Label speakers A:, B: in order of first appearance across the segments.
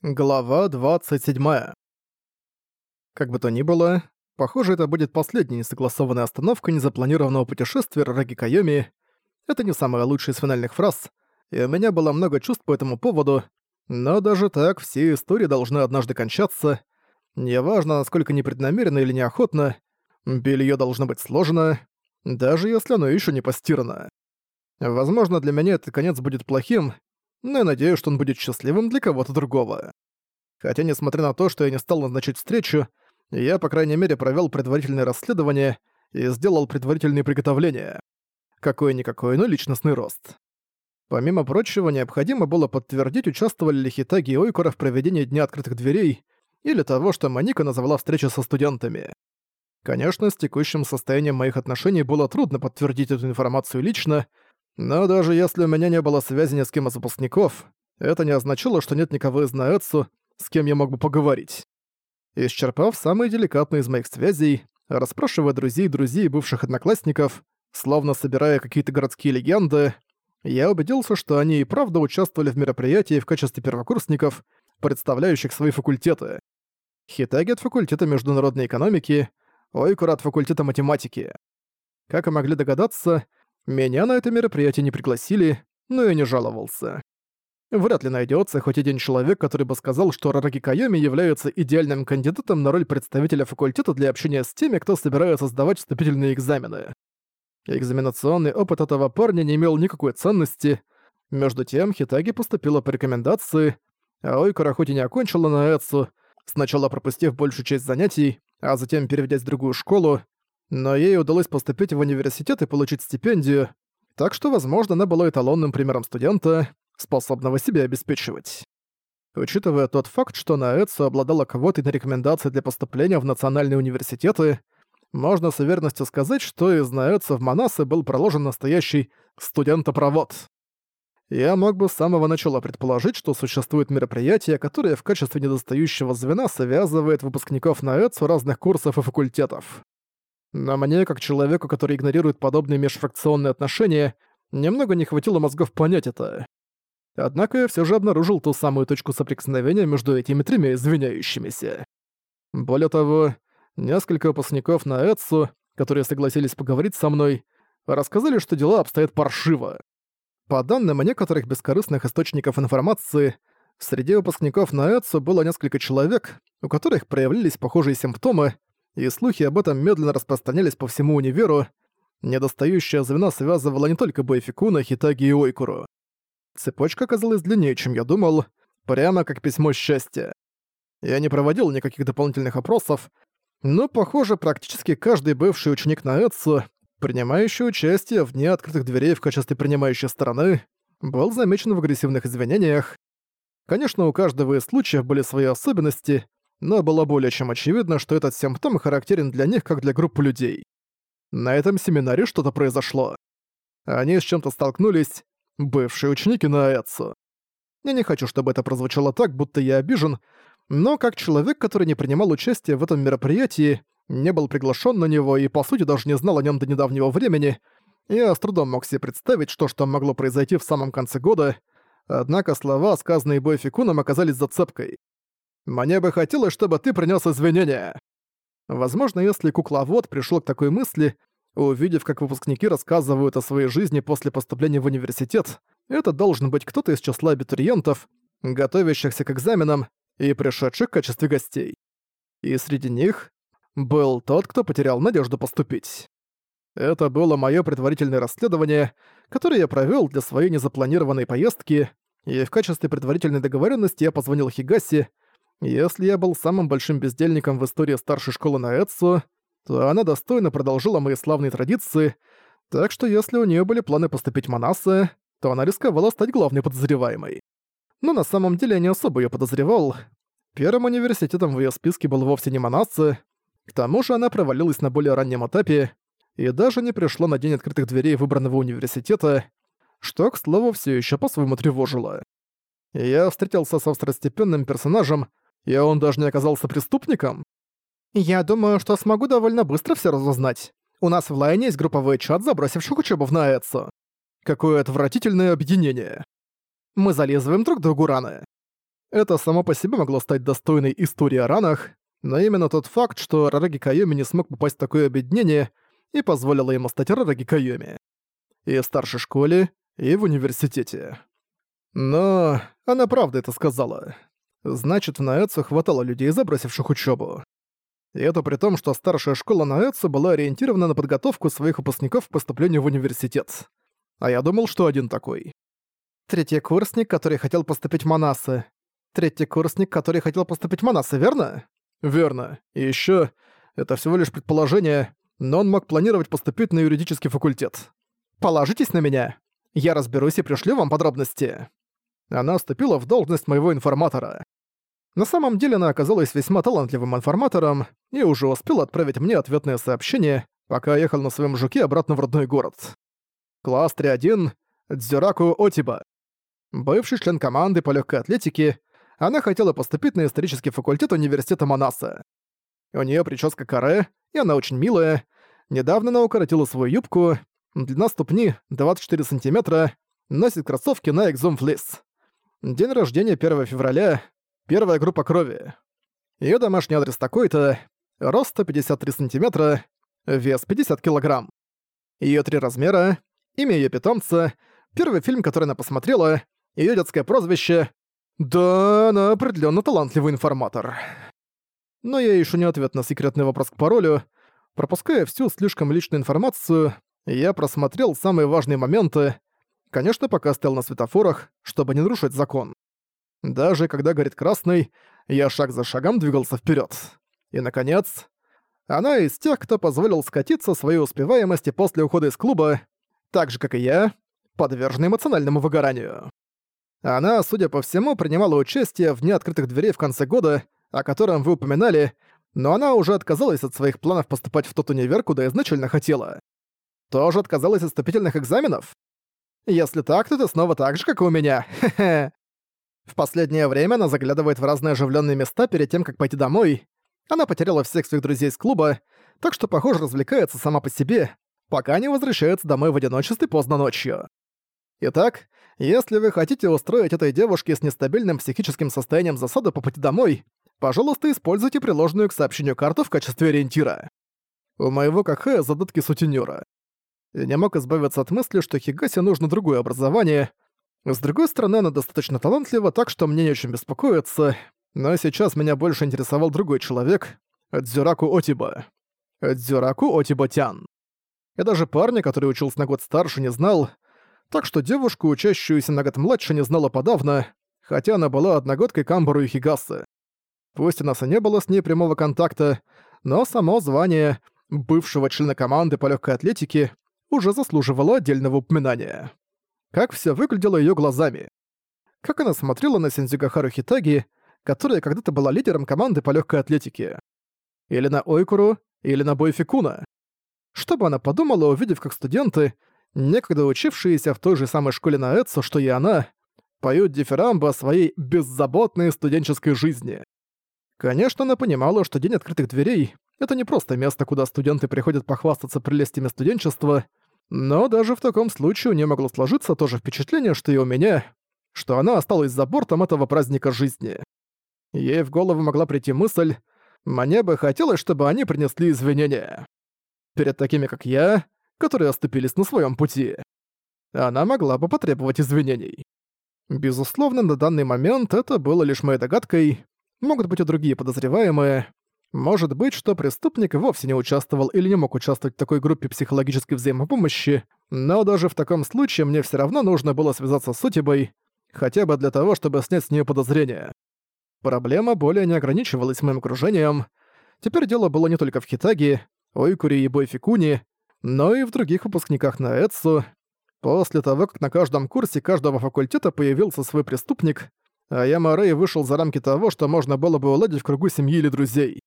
A: Глава 27. Как бы то ни было, похоже, это будет последняя несогласованная остановка незапланированного путешествия Раги Кайоми. Это не самая лучшая из финальных фраз, и у меня было много чувств по этому поводу, но даже так все истории должны однажды кончаться. Неважно, насколько непреднамеренно или неохотно, белье должно быть сложено, даже если оно еще не постирано. Возможно, для меня этот конец будет плохим, но я надеюсь, что он будет счастливым для кого-то другого. Хотя, несмотря на то, что я не стал назначить встречу, я, по крайней мере, провёл предварительное расследование и сделал предварительные приготовления. Какой-никакой, но личностный рост. Помимо прочего, необходимо было подтвердить, участвовали ли Хитаги и Ойкора в проведении Дня открытых дверей или того, что Маника назвала встречу со студентами. Конечно, с текущим состоянием моих отношений было трудно подтвердить эту информацию лично, но даже если у меня не было связи ни с кем из выпускников, это не означало, что нет никого из Наэтсу, с кем я мог бы поговорить. Исчерпав самые деликатные из моих связей, расспрашивая друзей, друзей бывших одноклассников, словно собирая какие-то городские легенды, я убедился, что они и правда участвовали в мероприятии в качестве первокурсников, представляющих свои факультеты. Хитаги от факультета международной экономики, Ойкура от факультета математики. Как и могли догадаться, меня на это мероприятие не пригласили, но я не жаловался. Вряд ли найдется хоть один человек, который бы сказал, что Рараги Кайоми является идеальным кандидатом на роль представителя факультета для общения с теми, кто собирается сдавать вступительные экзамены. Экзаменационный опыт этого парня не имел никакой ценности. Между тем, Хитаги поступила по рекомендации, а Ойкара хоть и не окончила на Эцу, сначала пропустив большую часть занятий, а затем переведясь в другую школу, но ей удалось поступить в университет и получить стипендию, так что, возможно, она была эталонным примером студента, способного себя обеспечивать. Учитывая тот факт, что на Эдсу обладала квотой на рекомендации для поступления в национальные университеты, можно с уверенностью сказать, что из Наэтса в Манасы был проложен настоящий студентопровод. Я мог бы с самого начала предположить, что существует мероприятие, которое в качестве недостающего звена связывает выпускников Наэтсу разных курсов и факультетов. Но мне, как человеку, который игнорирует подобные межфракционные отношения, немного не хватило мозгов понять это. Однако я всё же обнаружил ту самую точку соприкосновения между этими тремя извиняющимися. Более того, несколько выпускников на Эдсу, которые согласились поговорить со мной, рассказали, что дела обстоят паршиво. По данным некоторых бескорыстных источников информации, среди выпускников на Эдсу было несколько человек, у которых проявлялись похожие симптомы, и слухи об этом медленно распространялись по всему универу, Недостающая звена связывала не только Боефикуна, Хитаги и Ойкуру. Цепочка оказалась длиннее, чем я думал, прямо как письмо счастья. Я не проводил никаких дополнительных опросов, но, похоже, практически каждый бывший ученик на Эдсу, принимающий участие в неоткрытых дверей в качестве принимающей стороны, был замечен в агрессивных извинениях. Конечно, у каждого из случаев были свои особенности, но было более чем очевидно, что этот симптом характерен для них как для группы людей. На этом семинаре что-то произошло. Они с чем-то столкнулись, бывшие ученики на Эдсу. Я не хочу, чтобы это прозвучало так, будто я обижен, но как человек, который не принимал участие в этом мероприятии, не был приглашен на него и, по сути, даже не знал о нем до недавнего времени, я с трудом мог себе представить, что что могло произойти в самом конце года, однако слова, сказанные Бойфикуном, оказались зацепкой. Мне бы хотелось, чтобы ты принес извинения. Возможно, если кукловод пришел к такой мысли, увидев, как выпускники рассказывают о своей жизни после поступления в университет, это должен быть кто-то из числа абитуриентов, готовящихся к экзаменам и пришедших в качестве гостей. И среди них был тот, кто потерял надежду поступить. Это было мое предварительное расследование, которое я провел для своей незапланированной поездки, и в качестве предварительной договоренности я позвонил Хигаси, если я был самым большим бездельником в истории старшей школы на Эдсу, то она достойно продолжила мои славные традиции, так что если у нее были планы поступить в Манаса, то она рисковала стать главной подозреваемой. Но на самом деле я не особо ее подозревал. Первым университетом в ее списке был вовсе не Манаса, к тому же она провалилась на более раннем этапе и даже не пришла на день открытых дверей выбранного университета, что, к слову, все еще по-своему тревожило. Я встретился со второстепенным персонажем, и он даже не оказался преступником? Я думаю, что смогу довольно быстро все разузнать. У нас в Лайне есть групповой чат забросивших учебу в Наэтсо. Какое отвратительное объединение. Мы залезываем друг другу раны. Это само по себе могло стать достойной историей о ранах, но именно тот факт, что Рараги Кайоми не смог попасть в такое объединение, и позволило ему стать Рараги Кайоми. И в старшей школе, и в университете. Но она правда это сказала. Значит, в Наэцу хватало людей, забросивших учебу. И это при том, что старшая школа Наэцу была ориентирована на подготовку своих выпускников к поступлению в университет. А я думал, что один такой. Третий курсник, который хотел поступить в Манасы. Третий курсник, который хотел поступить в Манасы, верно? Верно. И ещё, это всего лишь предположение, но он мог планировать поступить на юридический факультет. Положитесь на меня. Я разберусь и пришлю вам подробности она вступила в должность моего информатора. На самом деле она оказалась весьма талантливым информатором и уже успела отправить мне ответное сообщение, пока ехал на своем жуке обратно в родной город. Класс 3-1, Дзюраку Отиба. Бывший член команды по легкой атлетике, она хотела поступить на исторический факультет университета Манаса. У нее прическа каре, и она очень милая. Недавно она укоротила свою юбку, длина ступни 24 сантиметра, носит кроссовки на экзомфлис. День рождения 1 февраля. Первая группа крови. Ее домашний адрес такой-то. Рост 153 сантиметра, Вес 50 килограмм. Ее три размера. Имя ее питомца. Первый фильм, который она посмотрела. ее детское прозвище. Да, она определенно талантливый информатор. Но я еще не ответ на секретный вопрос к паролю. Пропуская всю слишком личную информацию, я просмотрел самые важные моменты, конечно, пока стоял на светофорах, чтобы не нарушить закон. Даже когда горит красный, я шаг за шагом двигался вперед. И, наконец, она из тех, кто позволил скатиться своей успеваемости после ухода из клуба, так же, как и я, подвержена эмоциональному выгоранию. Она, судя по всему, принимала участие в неоткрытых дверей в конце года, о котором вы упоминали, но она уже отказалась от своих планов поступать в тот универ, куда изначально хотела. Тоже отказалась от вступительных экзаменов? Если так, то ты снова так же, как и у меня. В последнее время она заглядывает в разные оживленные места перед тем, как пойти домой. Она потеряла всех своих друзей из клуба, так что, похоже, развлекается сама по себе, пока не возвращается домой в одиночестве поздно ночью. Итак, если вы хотите устроить этой девушке с нестабильным психическим состоянием засаду по пути домой, пожалуйста, используйте приложенную к сообщению карту в качестве ориентира. У моего КХ задатки сутенёра и не мог избавиться от мысли, что Хигасе нужно другое образование. С другой стороны, она достаточно талантлива, так что мне не очень беспокоиться. Но сейчас меня больше интересовал другой человек — Дзюраку Отиба. Дзюраку Отиба-тян. Я даже парня, который учился на год старше, не знал, так что девушку, учащуюся на год младше, не знала подавно, хотя она была одногодкой Камбару и Хигасы. Пусть у нас и не было с ней прямого контакта, но само звание бывшего члена команды по легкой атлетике уже заслуживало отдельного упоминания. Как все выглядело ее глазами. Как она смотрела на Синдзюга Хитаги, которая когда-то была лидером команды по легкой атлетике. Или на Ойкуру, или на Бойфикуна. Что бы она подумала, увидев, как студенты, некогда учившиеся в той же самой школе на Эдсо, что и она, поют дифирамбы о своей беззаботной студенческой жизни. Конечно, она понимала, что день открытых дверей это не просто место, куда студенты приходят похвастаться прелестями студенчества, но даже в таком случае у нее могло сложиться то же впечатление, что и у меня, что она осталась за бортом этого праздника жизни. Ей в голову могла прийти мысль «Мне бы хотелось, чтобы они принесли извинения» перед такими, как я, которые оступились на своем пути. Она могла бы потребовать извинений. Безусловно, на данный момент это было лишь моей догадкой, могут быть и другие подозреваемые, может быть, что преступник вовсе не участвовал или не мог участвовать в такой группе психологической взаимопомощи, но даже в таком случае мне все равно нужно было связаться с Сутибой, хотя бы для того, чтобы снять с нее подозрения. Проблема более не ограничивалась моим окружением. Теперь дело было не только в Хитаге, Ойкуре и Бойфикуне, но и в других выпускниках на Эдсу. После того, как на каждом курсе каждого факультета появился свой преступник, а я Морей вышел за рамки того, что можно было бы уладить в кругу семьи или друзей.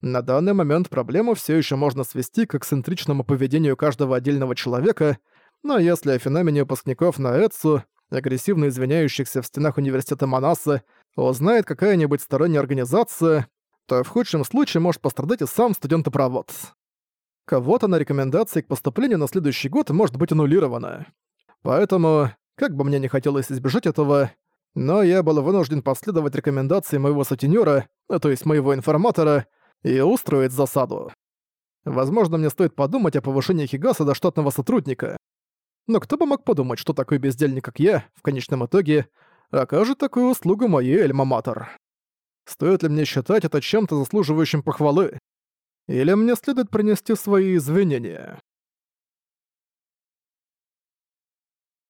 A: На данный момент проблему все еще можно свести к эксцентричному поведению каждого отдельного человека, но если о феномене выпускников на Эцу агрессивно извиняющихся в стенах университета Манаса, узнает какая-нибудь сторонняя организация, то в худшем случае может пострадать и сам студентопровод. Кого-то на рекомендации к поступлению на следующий год может быть аннулировано. Поэтому, как бы мне не хотелось избежать этого, но я был вынужден последовать рекомендации моего сутенёра, то есть моего информатора, и устроить засаду. Возможно, мне стоит подумать о повышении Хигаса до штатного сотрудника. Но кто бы мог подумать, что такой бездельник, как я, в конечном итоге, окажет такую услугу моей Эльмаматер. Стоит ли мне считать это чем-то заслуживающим похвалы? Или мне следует принести свои извинения?